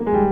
Mm-hmm.